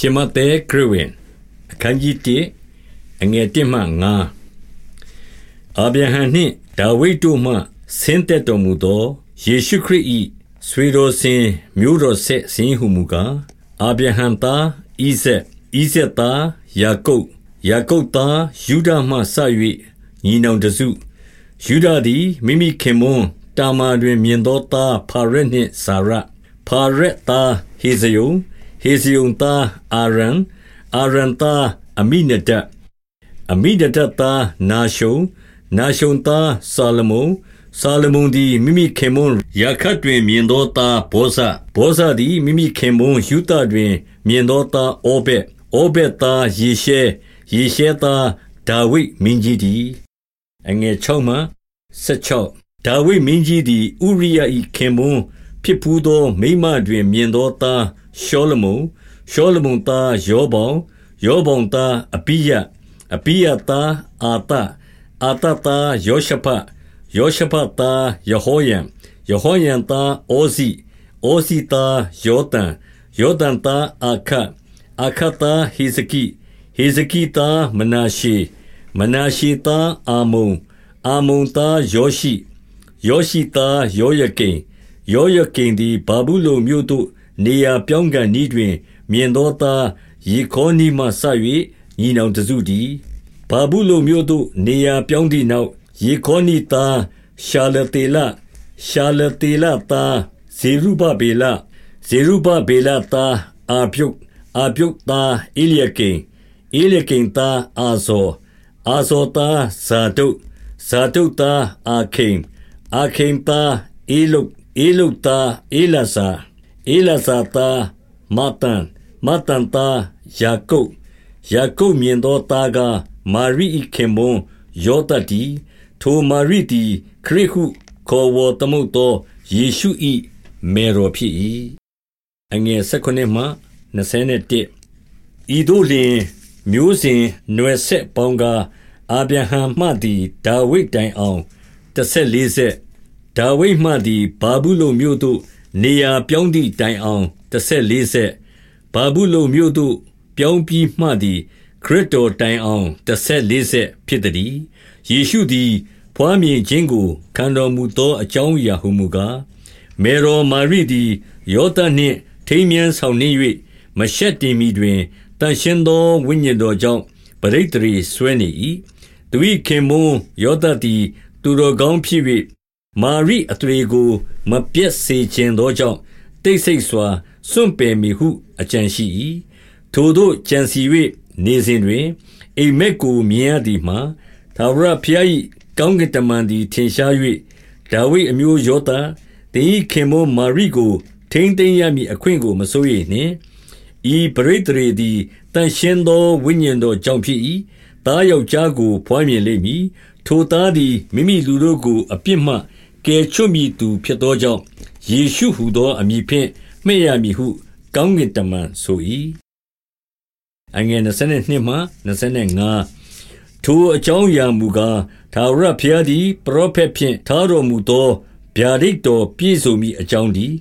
ရှမဿဲခရစ်ဝင်အခန်းကြီး1အငယ်1မှ5အာဗြဟံနှင့်ဒါဝိဒ်တို့မှဆင်းသက်တော်မူသောယေရှုခရစ်၏ဆွေတော်စဉ်မျိုးတော်ဆက်စင်ဟုမူကားအာဗြဟံသားဣဇက်ဣဇက်သားယာကုပ်ယာကုပ်သားယူဒမှဆ၍ညီနောင်တစုယူဒသည်မိမိခင်မွန်းတာမာတွင်မြင်သောသားဖာရက်နှင့်စာရဖာရက်သားဟေဇယုံ ဟေဇယုန်သားအာရန်အာရန်သားအမိနဒတ်အမိနဒတ်သားနာရှုံနာရှုံသားဆာလမုန်ဆာလမုန်သည်မိမိခင်မွန်းရာခတ်တွင်မြင်သောသားဘောဇဘောဇသည်မိမိခင်မွန်းယူတတွင် မြင်သောသားအောဘက်အောဘက်သားယေရှဲယေရှဲသားဒါဝိဒ်မင်းကြီးသည်အငယ်6မှ16ဒါဝိဒ်မင်းကြီးသည်ဥရိယ၏ခင်မွန်းဖြစ်ဖူးသောမိမတွင် မြင်သောသား ရှောလမုန်ရှောလမုန်သားယောဘောင်ယောဘောင်သားအပိယအပိယသားအာတအာတသားယောရှဖတ်ယောရှဖတ်သားယဟောယံယဟောယံသားအိုဇိအိုဇိသားယောတန်ယောတန်သားအခတ်အခတ်သားဟေဇကိဟေဇကိသားမနာရှေမနာရှေသားအာမုန်အာမုန်သားယောရှိယောရှိသားယောယကိန်ယောယကိန်သည်ဘာဘူးလုံမြို့သို့ နေရာပြောင်းကန်ဤတွင် မြင်သောသားယေခေါနီမှဆ၍ညီနောင်တစုသည်ဘာဘူးလုံမြို့သို့ နေရာပြောင်းသည့်နောက်ယေခေါနီသားရှာလတေလရှာလတေလသားဇေရုဘဗေလဇေရုဘဗေလသားအာပြုတ်အာပြုတ်သားအေလျကိန်အေလျကိန်သားအာဇောအာဇောသားဇာတုတ်ဇာတုတ်သားအာခိမ်အာခိမ်သားအေလုတ်အေလုတ်သားအေလဆာ ဧလဇာသားမတန်မတန်သားယာကုပ်ယာကုပ်မြင်သောသားကမာရိ၏ခင်မွန်းယောသတီထိုမာရိသည်ခရစ်ဟုခေါ်ဝေါ်သမုတ်သောယေရှု၏မေတော်ဖြစ်၏အငယ်16မှ21ဤသို့လျှင်မျိုးစဉ်နွယ်ဆက်ပေါင်းကားအာဗြဟံမှသည်ဒါဝိဒ်တိုင်အောင်14ဆက်ဒါဝိဒ်မှသည်ဘာဘူးလုံမြို့သို့ နေရာပြောင်းသည့်တိုင်အောင်14ဆက်ဘာဘူးလုံမြို့သို့ပြောင်းပြီးမှသည်ခရစ်တော်တိုင်အောင်14ဆက်ဖြစ်သည်ယေရှုသည်ဖွားမြင်ခြင်းကိုခံတော်မူသောအကြောင်းအရာဟုမူကားမေရောမာရိသည်ယောသနှင့်ထိမ်းမြန်းဆောင်နှင်း၍မရှက်တင်မီတွင်တန်ရှင်းသောဝိညာဉ်တော်ကြောင့်ပရိသေရီဆွဲနေ၏သူ၏ခင်မွန်းယောသသည် သူတော်ကောင်းဖြစ်၍ မာရိအသွေကို မပြတ်စေခြင်းသောကြောင့်တိတ်ဆိတ်စွာစွန့်ပယ်မိဟုအကြံရှိ၏ထိုတို့ကြံစီ၍နေစဉ်တွင်အိမ်မက်ကိုမြင်ရသည်မှာသာဝရဖျား၏ကောင်းကင်တမန်သည်ထင်ရှား၍ဒါဝိအမျိုးယောသတင်၏ခင်မောမာရိကို ထိမ့်သိမ်းရမည်အခွင့်ကိုမစိုးရိမ်နှင့်ဤပရိသေရီသည်တန်ရှင်းသောဝိညာဉ်တော်ကြောင့်ဖြစ်၏တားယောက်ျားကိုဖွားမြင်လိမ့်မည်ထိုသားသည်မိမိလူတို့ကိုအပြစ်မှ ကယ်ချွတ်မည်သူဖြစ်သောကြောင့်ယေရှုဟူသောအမည်ဖြင့်မှဲ့ရမည်ဟု ကောင်းကင်တမန်ဆို၏အငယ်22မှ25ထိုအကြောင်းအရာမူကားသာရဖျားသည်ပရောဖက်ဖြင့်ထားတော်မူသောဗျာဒိတ်တော်ပြည့်စုံမည်အကြောင်းသည်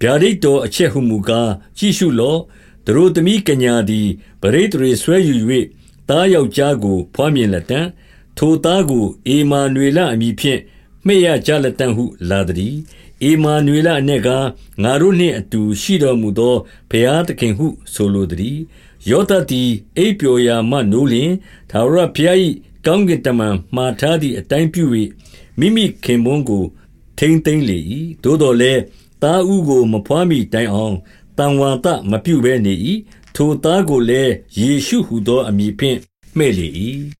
ဗျာဒိတ်တော်အချက်ဟုမူကားကြည့်ရှုလော့သူတို့သမီးကညာသည်ပရိသေတွေဆွဲယူ၍တားယောက်ျားကို ဖွားမြင်လက်တံထိုသားကို အေမာနွေလအမည်ဖြင့် မှဲ့ရကြလက်တံဟုလာသည်အေမာနွေလအ내ကငါတို့နှင့်အတူရှိတော်မူသောဘုရားသခင်ဟုဆိုလိုသည်ယောသတိအိပ်ပျော်ရာမှနိုးလျင်သာရဘုရား၏ကောင်းကင်တမန်မှားထားသည့်အတိုင်းပြု၍မိမိခင်မွန်းကို ထိမ့်သိမ့်လေ၏သို့တော်လည်းတားဥကိုမဖွားမိတိုင်အောင်တန်ဝါတမပြုဘဲနေ၏ထိုသားကိုလည်းယေရှုဟုသောအမည်ဖြင့်မှဲ့လေ၏